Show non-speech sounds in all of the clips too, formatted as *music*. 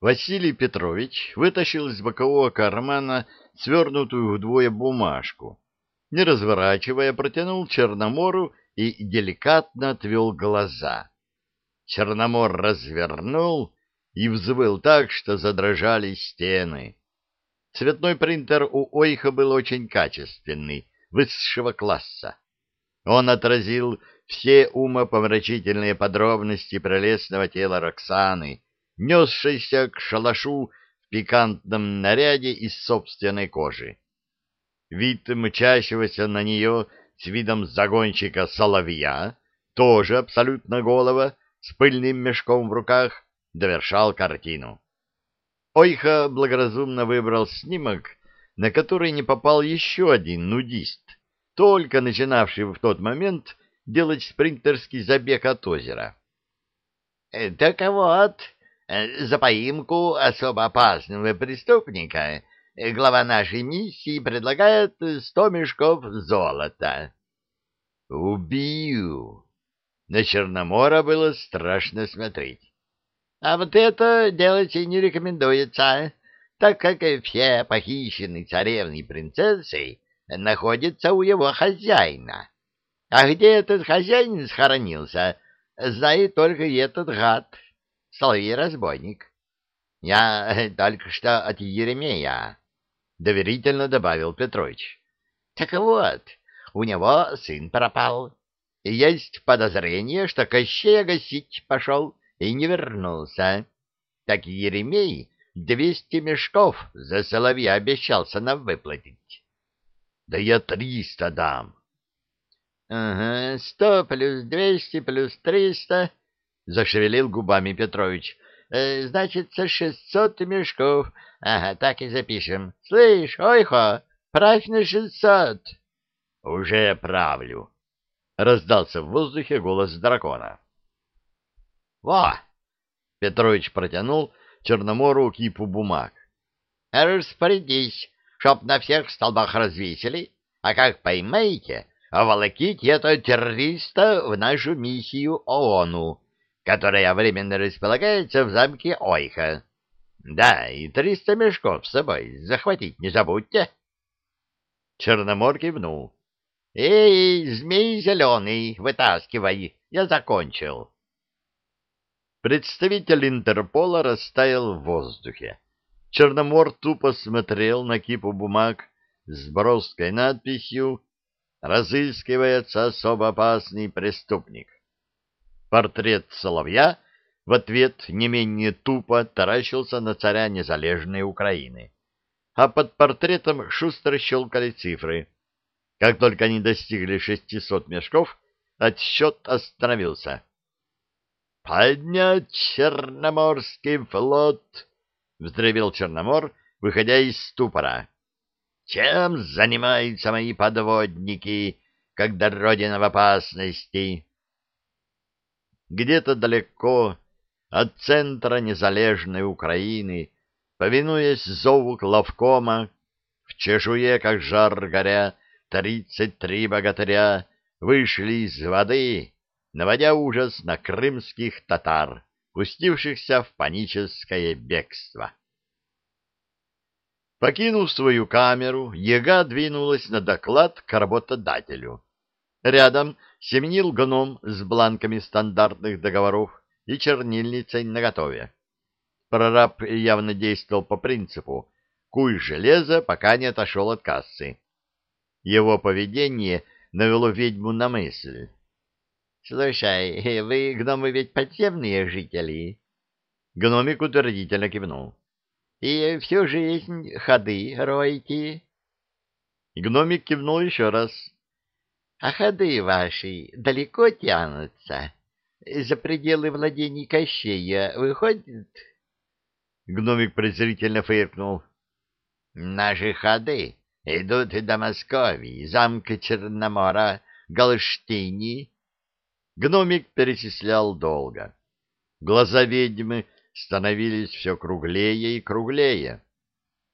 Василий Петрович вытащил из бокового кармана свернутую вдвое бумажку, не разворачивая, протянул Черномору и деликатно отвел глаза. Черномор развернул и взвыл так, что задрожали стены. Цветной принтер у Ойха был очень качественный, высшего класса. Он отразил все умопомрачительные подробности прелестного тела Роксаны, несшейся к шалашу в пикантном наряде из собственной кожи. Вид мчащегося на нее с видом загонщика соловья, тоже абсолютно голого, с пыльным мешком в руках, довершал картину. Ойха благоразумно выбрал снимок, на который не попал еще один нудист, только начинавший в тот момент делать спринтерский забег от озера. — Так вот, Э, за поимку особо опасного преступника глава нашей миссии предлагает сто мешков золота. Убью! На Черномора было страшно смотреть. А вот это делать и не рекомендуется, так как все похищенные царевны и принцессы находятся у его хозяина. А где этот хозяин схоронился, знает только этот гад соловей-разбойник. Я э, только что от Еремея, — доверительно добавил Петрович. Так вот, у него сын пропал. Есть подозрение, что Кощея гасить пошел и не вернулся. Так Еремей двести мешков за соловья обещался нам выплатить. Да я триста дам. — Ага, сто плюс двести плюс триста зашевелил губами Петрович. «Э, — Значит, шестьсот мешков. Ага, так и запишем. Слышь, ойхо, правь на шестьсот. — Уже правлю, — раздался в воздухе голос дракона. — Во! — Петрович протянул Черномору кипу бумаг. — Распорядись, чтоб на всех столбах развесили, а как поймаете, волоките это террориста в нашу миссию ООНу которая временно располагается в замке Ойха. Да, и триста мешков с собой захватить не забудьте. Черномор кивнул. — Эй, змей зеленый, вытаскивай, я закончил. Представитель Интерпола растаял в воздухе. Черномор тупо смотрел на кипу бумаг с броской надписью «Разыскивается особо опасный преступник». Портрет соловья в ответ не менее тупо таращился на царя незалежной Украины. А под портретом шустро щелкали цифры. Как только они достигли шестисот мешков, отсчет остановился. «Поднять Черноморский флот!» — вздревел Черномор, выходя из ступора. «Чем занимаются мои подводники, когда Родина в опасности?» Где-то далеко от центра незалежной Украины, повинуясь зову главкома, в чешуе, как жар горя, тридцать три богатыря вышли из воды, наводя ужас на крымских татар, пустившихся в паническое бегство. Покинув свою камеру, Ега двинулась на доклад к работодателю. Рядом семенил гном с бланками стандартных договоров и чернильницей наготове. Прораб явно действовал по принципу «куй железо, пока не отошел от кассы». Его поведение навело ведьму на мысль. — Слушай, вы, гномы, ведь подземные жители? Гномик утвердительно кивнул. — И всю жизнь ходы роете? Гномик кивнул еще раз. А ходы ваши далеко тянутся? За пределы владений Кощея выходят? Гномик презрительно фыркнул. Наши ходы идут до Москвы, замка Черномора, Галштини. Гномик перечислял долго. Глаза ведьмы становились все круглее и круглее.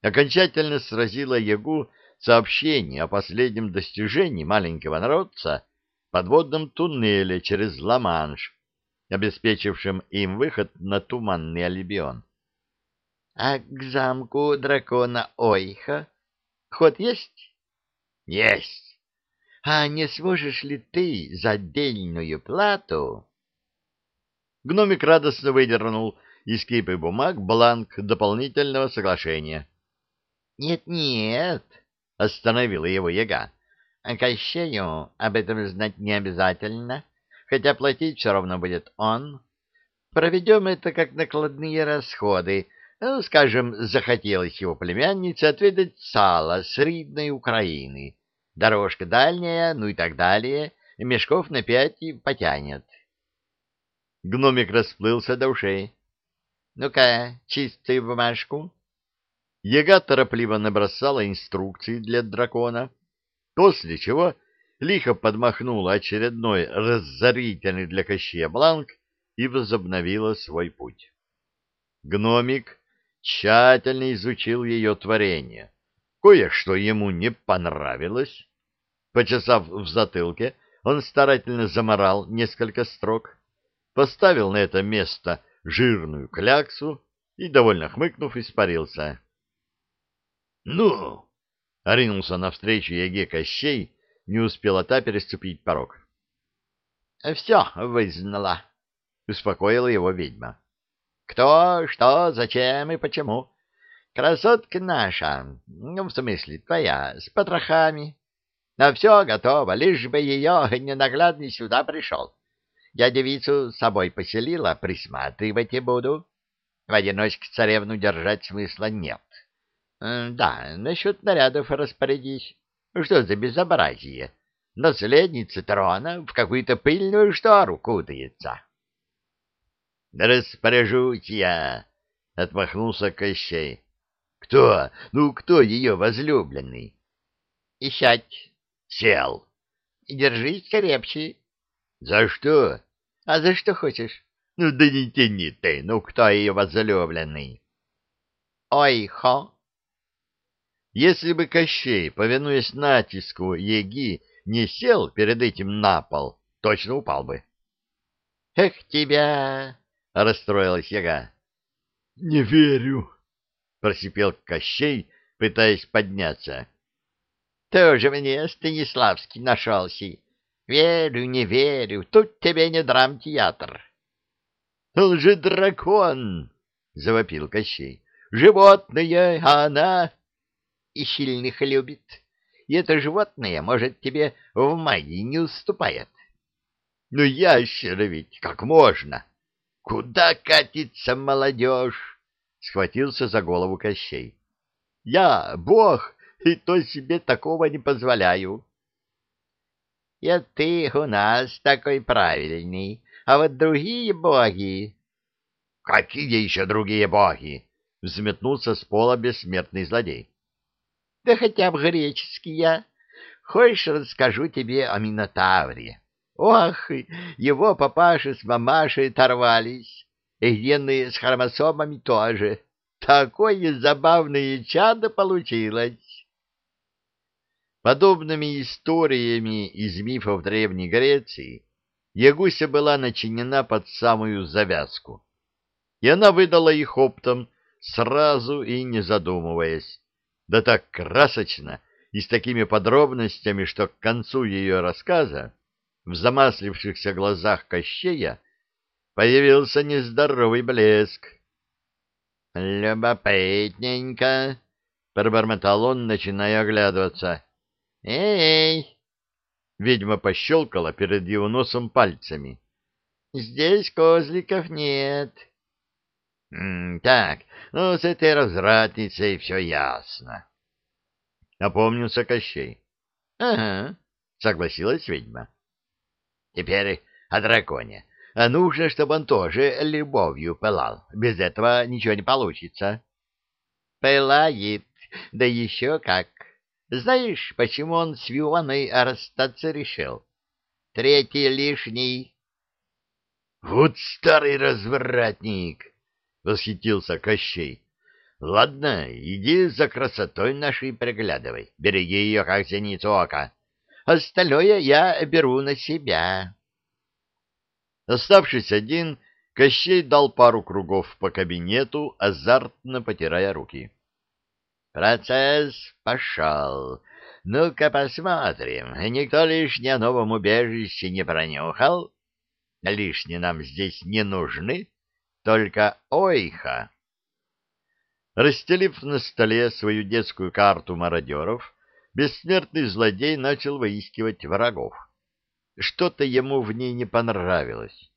Окончательно сразила Ягу сообщение о последнем достижении маленького народца подводном туннеле через Ла-Манш, обеспечившем им выход на Туманный Альбион. А к замку дракона Ойха ход есть? Есть. А не сможешь ли ты за отдельную плату? Гномик радостно выдернул из кипы бумаг бланк дополнительного соглашения. «Нет, — остановила его яга. — Кощею об этом знать не обязательно, хотя платить все равно будет он. Проведем это как накладные расходы. Ну, скажем, захотелось его племяннице отведать сало с ридной Украины. Дорожка дальняя, ну и так далее. Мешков на пять и потянет. Гномик расплылся до ушей. Ну-ка, чистую бумажку. Яга торопливо набросала инструкции для дракона, после чего лихо подмахнула очередной разорительный для Кощея бланк и возобновила свой путь. Гномик тщательно изучил ее творение. Кое-что ему не понравилось. Почесав в затылке, он старательно заморал несколько строк, поставил на это место жирную кляксу и, довольно хмыкнув, испарился. — Ну! — оринулся навстречу Еге Кощей, не успела та переступить порог. — Все вызнала, — успокоила его ведьма. — Кто, что, зачем и почему. Красотка наша, ну, в смысле, твоя, с потрохами. На все готово, лишь бы ее ненаглядный сюда пришел. Я девицу с собой поселила, присматривать и буду. В одиночке царевну держать смысла нет. Да, насчет нарядов распорядись. Что за безобразие? Наследница трона в какую-то пыльную штору кутается. — Распоряжусь я, — отмахнулся Кощей. — Кто? Ну, кто ее возлюбленный? — Ищать. — Сел. — Держись крепче. — За что? — А за что хочешь? — Ну да не тяни ты, ну кто ее возлюбленный? — Ой, хо! Если бы Кощей, повинуясь натиску Еги, не сел перед этим на пол, точно упал бы. — Эх тебя! — расстроилась Яга. — Не верю! — просипел Кощей, пытаясь подняться. — Тоже мне Станиславский нашелся. Верю, не верю, тут тебе не драмтеатр. — Он же дракон! — завопил Кощей. — Животное, а она... И сильных любит. И это животное, может, тебе в магии не уступает. — Ну, ящера ведь, как можно? Куда катится молодежь? — схватился за голову Кощей. — Я бог, и то себе такого не позволяю. И ты у нас такой правильный, а вот другие боги... — Какие еще другие боги? — взметнулся с пола бессмертный злодей. — Да хотя бы греческие. Хочешь, расскажу тебе о Минотавре? Ох, его папаша с мамашей оторвались, и гены с хромосомами тоже. Такое забавное чадо получилось. Подобными историями из мифов Древней Греции Ягуся была начинена под самую завязку, и она выдала их оптом сразу и не задумываясь, да так красочно и с такими подробностями, что к концу ее рассказа в замаслившихся глазах Кощея появился нездоровый блеск. «Любопытненько», — пробормотал он, начиная оглядываться. «Эй!» Ведьма пощелкала перед его носом пальцами. «Здесь козликов нет». «Так, ну, с этой развратницей все ясно». Опомнился Кощей. «Ага», — согласилась ведьма. «Теперь о драконе. А нужно, чтобы он тоже любовью пылал. Без этого ничего не получится». «Пылает, да еще как». Знаешь, почему он с Вионой расстаться решил? Третий лишний. — Вот старый развратник! — восхитился Кощей. — Ладно, иди за красотой нашей приглядывай, береги ее, как зеницу ока. Остальное я беру на себя. Оставшись один, Кощей дал пару кругов по кабинету, азартно потирая руки. Процесс пошел. Ну-ка посмотрим, никто лишний о новом убежище не пронюхал? Лишние нам здесь не нужны, только ойха. Расстелив на столе свою детскую карту мародеров, бессмертный злодей начал выискивать врагов. Что-то ему в ней не понравилось.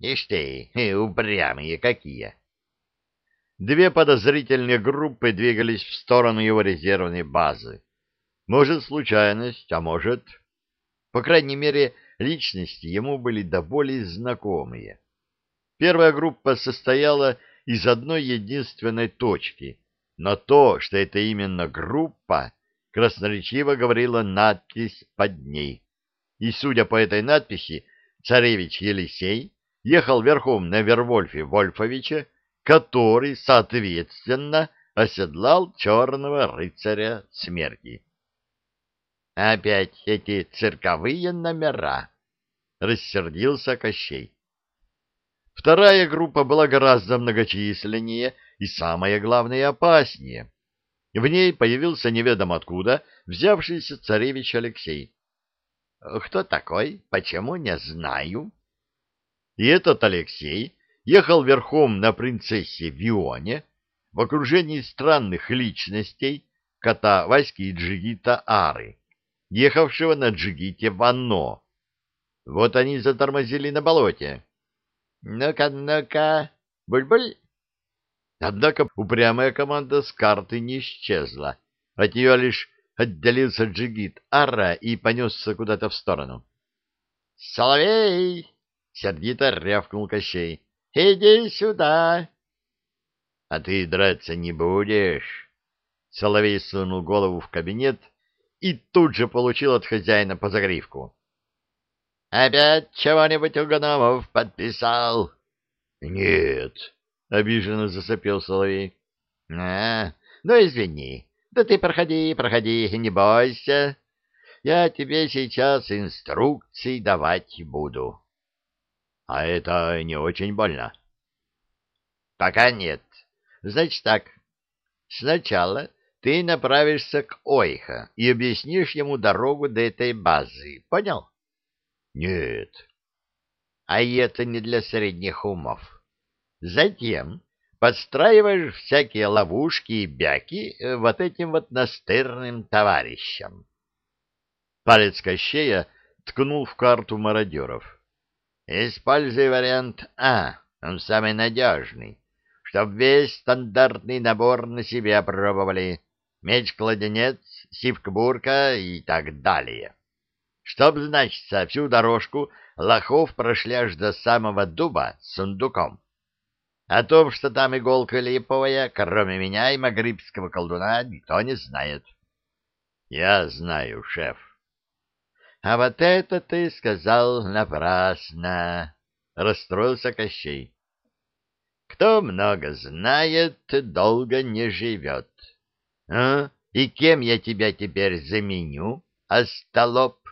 Ишь ты, *laughs* упрямые какие! Две подозрительные группы двигались в сторону его резервной базы. Может, случайность, а может... По крайней мере, личности ему были до боли знакомые. Первая группа состояла из одной единственной точки, но то, что это именно группа, красноречиво говорила надпись под ней. И, судя по этой надписи, царевич Елисей ехал верхом на Вервольфе Вольфовича, который, соответственно, оседлал черного рыцаря смерти. «Опять эти цирковые номера!» — рассердился Кощей. Вторая группа была гораздо многочисленнее и, самое главное, опаснее. В ней появился неведомо откуда взявшийся царевич Алексей. «Кто такой? Почему не знаю?» И этот Алексей ехал верхом на принцессе Вионе в окружении странных личностей кота Васьки и Джигита Ары, ехавшего на Джигите Ванно. Вот они затормозили на болоте. «Ну-ка, ну-ка, буль-буль!» Однако упрямая команда с карты не исчезла. От нее лишь отделился джигит Ара и понесся куда-то в сторону. «Соловей!» — сердито рявкнул Кощей. «Иди сюда!» «А ты драться не будешь?» Соловей сунул голову в кабинет и тут же получил от хозяина по загривку. «Опять чего-нибудь у гномов подписал?» «Нет», — обиженно засопел Соловей. «А, ну извини. Да ты проходи, проходи, не бойся. Я тебе сейчас инструкции давать буду». «А это не очень больно?» «Пока нет. Значит так. Сначала ты направишься к Ойха и объяснишь ему дорогу до этой базы. Понял?» «Нет». «А это не для средних умов. Затем подстраиваешь всякие ловушки и бяки э, вот этим вот настырным товарищам. Палец Кощея ткнул в карту мародеров. Используй вариант А, он самый надежный, чтоб весь стандартный набор на себе опробовали. Меч-кладенец, сивка-бурка и так далее. Чтоб, значит, всю дорожку лохов прошли аж до самого дуба с сундуком. О том, что там иголка липовая, кроме меня и магрибского колдуна, никто не знает. — Я знаю, шеф. — А вот это ты сказал напрасно, — расстроился Кощей. — Кто много знает, долго не живет. А? И кем я тебя теперь заменю, остолоп?